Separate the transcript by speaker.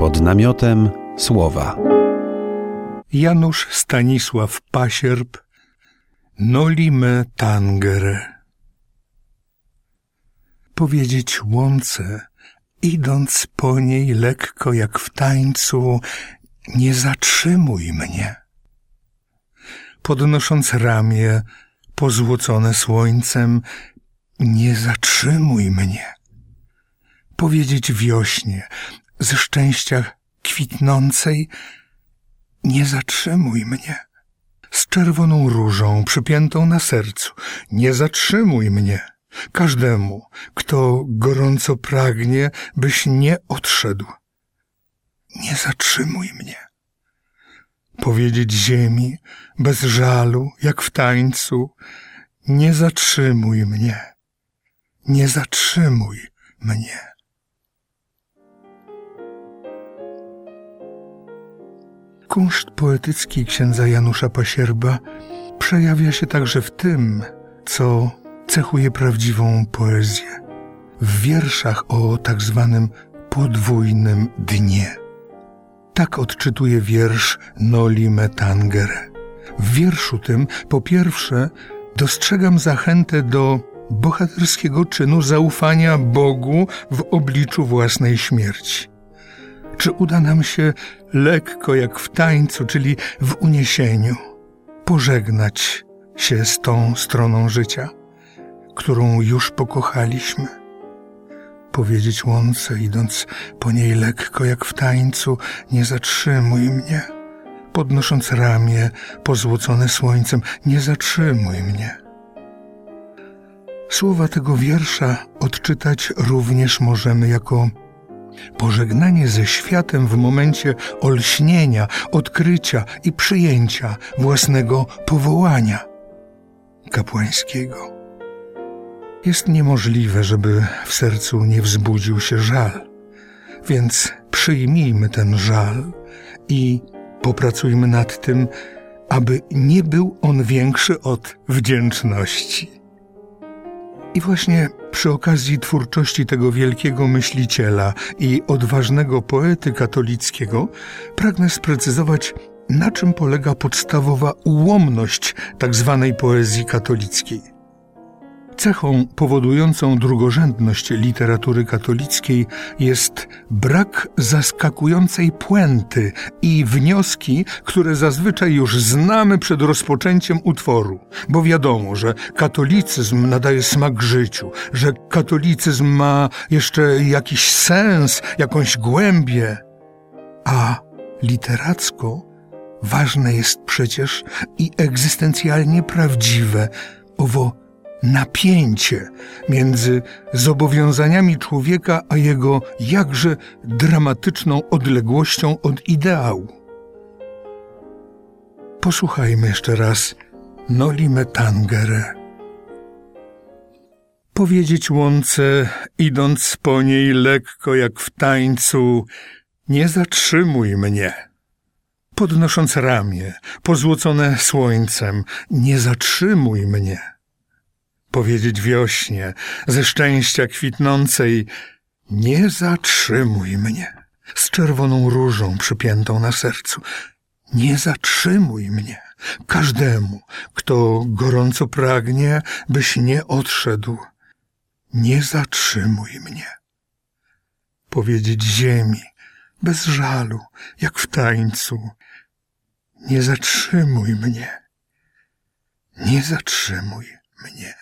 Speaker 1: Pod namiotem słowa.
Speaker 2: Janusz Stanisław Pasierb Noli me tangere Powiedzieć łące, idąc po niej lekko jak w tańcu, nie zatrzymuj mnie. Podnosząc ramię, pozłocone słońcem, nie zatrzymuj mnie. Powiedzieć wiośnie, ze szczęścia kwitnącej, nie zatrzymuj mnie. Z czerwoną różą przypiętą na sercu, nie zatrzymuj mnie. Każdemu, kto gorąco pragnie, byś nie odszedł. Nie zatrzymuj mnie. Powiedzieć ziemi, bez żalu, jak w tańcu, nie zatrzymuj mnie. Nie zatrzymuj mnie. Kunszt poetycki księdza Janusza Pasierba przejawia się także w tym, co cechuje prawdziwą poezję. W wierszach o tak zwanym podwójnym dnie. Tak odczytuje wiersz Noli me tangere. W wierszu tym, po pierwsze, dostrzegam zachętę do bohaterskiego czynu zaufania Bogu w obliczu własnej śmierci. Czy uda nam się lekko jak w tańcu, czyli w uniesieniu, pożegnać się z tą stroną życia, którą już pokochaliśmy? Powiedzieć łące, idąc po niej lekko jak w tańcu, nie zatrzymuj mnie. Podnosząc ramię pozłocone słońcem, nie zatrzymuj mnie. Słowa tego wiersza odczytać również możemy jako Pożegnanie ze światem w momencie olśnienia, odkrycia i przyjęcia własnego powołania kapłańskiego. Jest niemożliwe, żeby w sercu nie wzbudził się żal, więc przyjmijmy ten żal i popracujmy nad tym, aby nie był on większy od wdzięczności. I właśnie przy okazji twórczości tego wielkiego myśliciela i odważnego poety katolickiego pragnę sprecyzować, na czym polega podstawowa ułomność tzw. Tak poezji katolickiej. Cechą powodującą drugorzędność literatury katolickiej jest brak zaskakującej puenty i wnioski, które zazwyczaj już znamy przed rozpoczęciem utworu, bo wiadomo, że katolicyzm nadaje smak życiu, że katolicyzm ma jeszcze jakiś sens, jakąś głębię, a literacko ważne jest przecież i egzystencjalnie prawdziwe. Owo napięcie między zobowiązaniami człowieka a jego jakże dramatyczną odległością od ideału. Posłuchajmy jeszcze raz Noli me tangere. Powiedzieć łące, idąc po niej lekko jak w tańcu, nie zatrzymuj mnie. Podnosząc ramię, pozłocone słońcem, nie zatrzymuj mnie powiedzieć wiośnie, ze szczęścia kwitnącej, nie zatrzymuj mnie z czerwoną różą przypiętą na sercu. Nie zatrzymuj mnie każdemu, kto gorąco pragnie, byś nie odszedł. Nie zatrzymuj mnie. Powiedzieć ziemi, bez żalu, jak w tańcu. Nie zatrzymuj mnie. Nie zatrzymuj mnie.